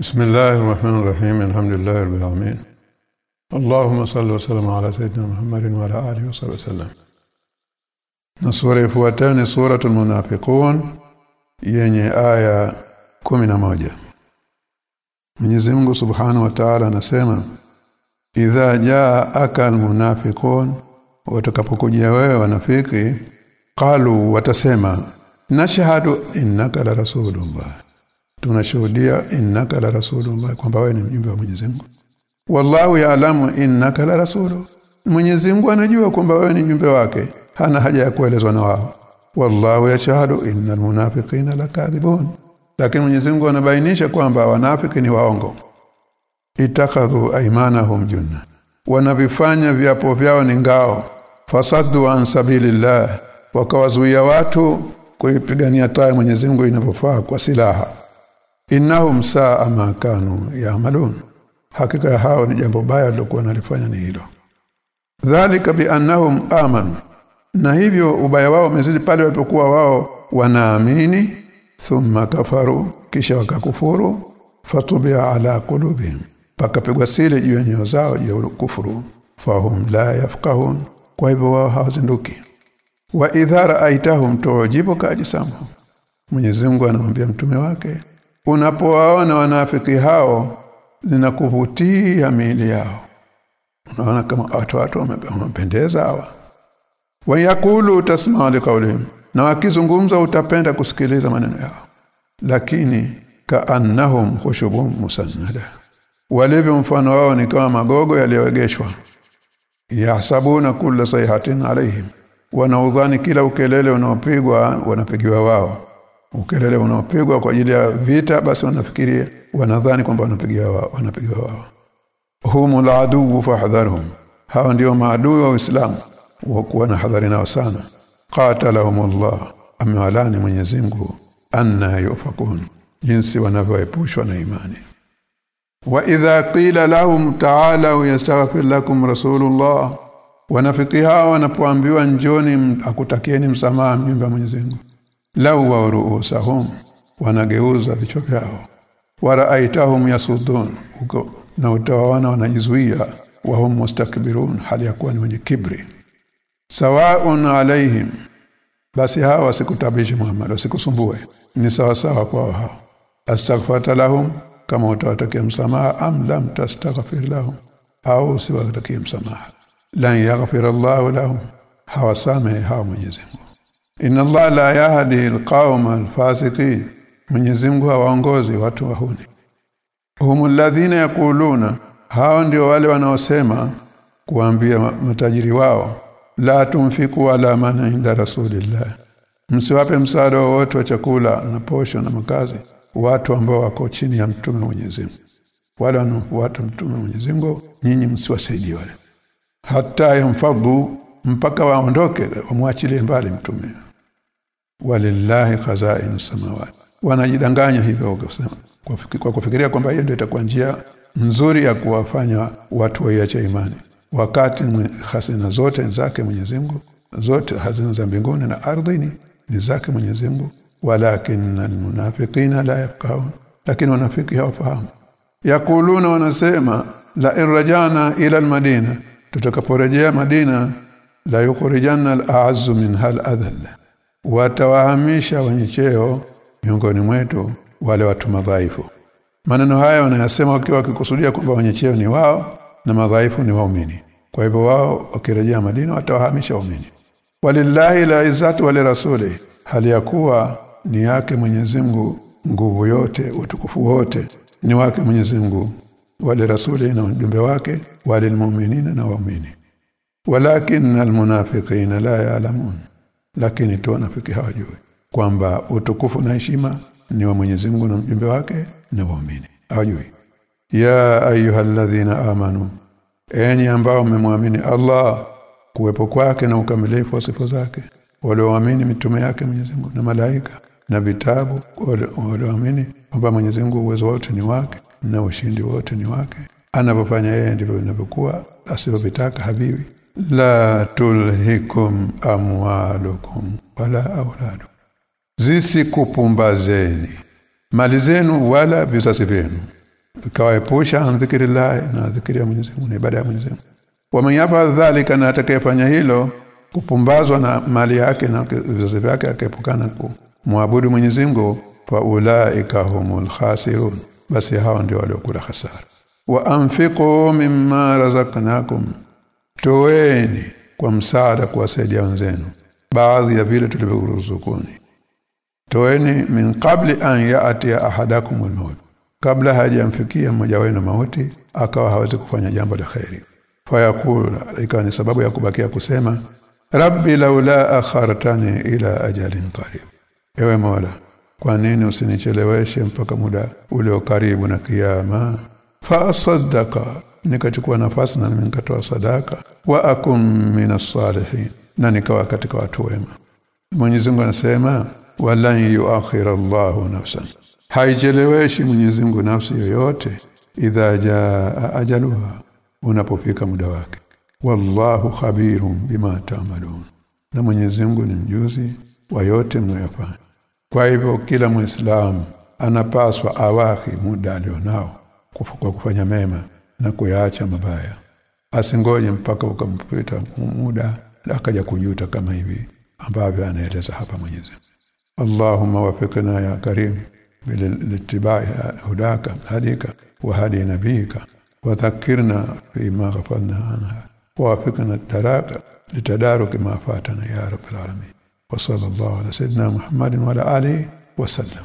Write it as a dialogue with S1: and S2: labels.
S1: بسم الله الرحمن الرحيم الحمد لله رب العالمين اللهم صل وسلم على سيدنا محمد وعلى اله وصحبه وسلم نصورة ifuatayo suratul munafiqun yenye aya 11 Mwenyezi Mungu Subhanahu wa Ta'ala anasema idha jaa akal munafiqun watakapokujia wewe wanafiki qalu watasema nashhadu innaka la rasulullah tunashuhudia innaka la rasulullah kwamba wewe ni mjumbe wa Mwenyezi Mungu. Wallahu ya'lamu innaka la rasulu Mwenyezi Mungu anajua kwamba wewe ni mjumbe wake hana haja ya kuelezwa na wao. Wallahu yashhadu innal munafiqina lakadhibun lakini Mwenyezi Mungu anabainisha kwamba wanafiki ni waongo. Itakadhu aymanahum junna wanavifanya viapo vyao ni ngao. Fasaddu an sabilillah. Wakawazuia watu kuipigania taa Mwenyezi Mungu inavyofaa kwa silaha innahum saa ma kanu yaamalun hakika hao ni jambo baya lilokuwa nalifanya ni hilo. Dhalika bi annahum amanu. Na hivyo ubaya wao umezidi pale walipokuwa wao wanaamini thumma kafaru kisha wakakufuru fatubia ala qulubihim. Pakapigwa sile juu ya nyoyo zao juu ya kufuru. Fahum la yafqahun. Kwa hivyo wao hawazinduki. Wa idhara aitahum tujibuka ajisamu Mwenyezi Mungu anamwambia mtume wake unapowaona wanafiki hao zinakuvutia miili yao. Unaona kama watu watu wamependeza hawa. Wayakulu tasma liqaulihim na wakizungumza utapenda kusikiliza maneno yao. Lakini kaannahum khushubun musannada. Walivyo mfano wao ni kama magogo yaliyoegeshwa. Yahsabuna kulla sayhatin alaihim wanaudhani kila ukelele unaopigwa wanapigiwa wao ukelele unaopigwa kwa ajili ya vita basi wanafikiria wanadhani kwamba wanapigiwa wao wanapigiwa wao humul adu fahdharhum hao ndio maadui wa Uislamu wakuwa na hadhari nao sana. Qatalahumullah amewalani Mwenyezi Mungu anna yufakun. Jinsi wanavyoepushwa na imani. Wa idha qila lahum ta'alu yastaghfir lakum rasulullah. Wanafiki hawa wanapoambiwa njoni akutakieni msamaha mjumbe wa Mwenyezi Mungu lau wa ruusahum wanageuza vichwa vyao. Waraaitahum yasudun uko na utawaona wanajizuia wahum mustakbirun hali ya kuwa ni wenye kibri. Sawaun alaihim basi hawa wasikutabishi Muhammad wasikusumbue. Ni sawa sawa kwa hao. Astaghfarta lahum kama utawatakia msamaha am lam tastaghfir lahum au usiwatakie msamaha. Lan yaghfir Allah lahum hawasame hawa Mwenyezi Mungu Inna Allah la yahdi alqauma alfasiqin. Mwenyezi Mungu hawaongozi watu wahuni. Humul ladhina yaquluna. Hao ndio wale wanaosema kuambia matajiri wao la tumfiku ala man inda rasulillah. Msiwape msaada wowote wa chakula na posho na makazi watu ambao wako chini ya mtume Mwenyezi Mungu. Wale wanaofuata mtume Mwenyezi Mungu nyinyi msiwasaidie wale. Hata yamfadhu mpaka waondoke wamwachilie mbali mtume walillahi khazainu samawati wanajidanganya hivyo wakasema kwa kufikiria kwamba hiyo ndio itakuwa njia nzuri ya kuwafanya watu waiache imani. Wakati hazina zote zake Mwenyezi Mungu zote hazina za mbinguni na ardhini ni zake Mwenyezi Mungu. Walakin almunafiqina la yafqahun. Lakini wanafiki hawafahamu. Yakuluna wanasema la irjana ila almadina. Tutakaporejea Madina la yukhrijanna al-a'azzu min hal adhall watawahamisha wenye cheo miongoni mwetu wale watu madhaifu. Maneno haya wanayasema wakiwa wakikusudia kwamba wenye cheo ni wao na madhaifu ni waumini. Kwa hivyo wao wakirejea Madina watawahamisha waumini. Walillahi la izzatu wa rasuli hali ya kuwa ni yake Mwenyezi Mungu nguvu yote utukufu wote ni wake Mwenyezi Mungu wale rasuli na ujumbe wake wale mu'minina na waumini. Walakin almunafiqina la ya'lamun lakini tu wanafiki hawajui kwamba utukufu na heshima ni wa Mwenyezi Mungu na mjumbe wake na waumini. Hawajui. Ya ayyuhalladhina amanu enyi ambao mmemwamini Allah kuwepo kwake na ukamilifu wa sifa zake walioamini mitume yake Mwenyezi Mungu na malaika na vitabu walioamini kwamba Mwenyezi Mungu uwezo wote ni wake na ushindi wote ni wake. Anavyofanya yeye ndivyo inavyokuwa asivyovitaka habibi la tulhikum amwalukum wala auladukum. Zisikupumbazeni mali zenu wala vizazi vyenu. Kawaepusha an dhikrillah na dhikri ya Mwenyezi Mungu na ibada ya Mwenyezi Mungu. Waman yafal dhalika na atakayefanya hilo kupumbazwa na mali yake na vizazi vyake akaepukana kumwabudu Mwenyezi Mungu fa ulaika humul khasirun. Basi hao ndio waliokula hasara wa anfiqu mimma razaqnakum toweni kwa msaada kuwasaidia wenzenu baadhi ya vile tulivyoruzukuni toeni min qabli an yaati ya ahadakum al-maut kabla hajamfikia mmoja wenu mauti akawa hawezi kufanya jambo la khairi fayakula ikawa ni sababu ya kubakia kusema rabbi laula akhartani ila ajalin qarib. Ewe mola kwa nini usinicheleweshe mpaka muda ulio karibu na kiyama? Fa asaddaka nikachukua nafasi na nikatoa sadaka. Wa akum minas salihin na nikawa katika watu wema. Mwenyezi Mungu anasema walan yuakhir Allahu nafsan. Haijeleweshi Mwenyezi Mungu nafsi yoyote idha jaa ajaluha unapofika muda wake. Wallahu khabirun bima taamalun na Mwenyezi Mungu ni mjuzi wa yote mnayofanya kwa hivyo kila muislamu anapaswa awahi muda alionao kwa kufanya mema na kuyaacha mabaya asingoje mpaka ukampita muda akaja kujuta kama hivi ambavyo anaeleza hapa Mwenyezi Allahumma wafikna ya karim bilittiba'i hudaka hadika wa hadi nabika وذكرنا فيما غفلنا عنها ووافقنا الدراك لتدارك ما فاتنا يا رب العالمين وصلى الله على سيدنا محمد وعلى اله وسلم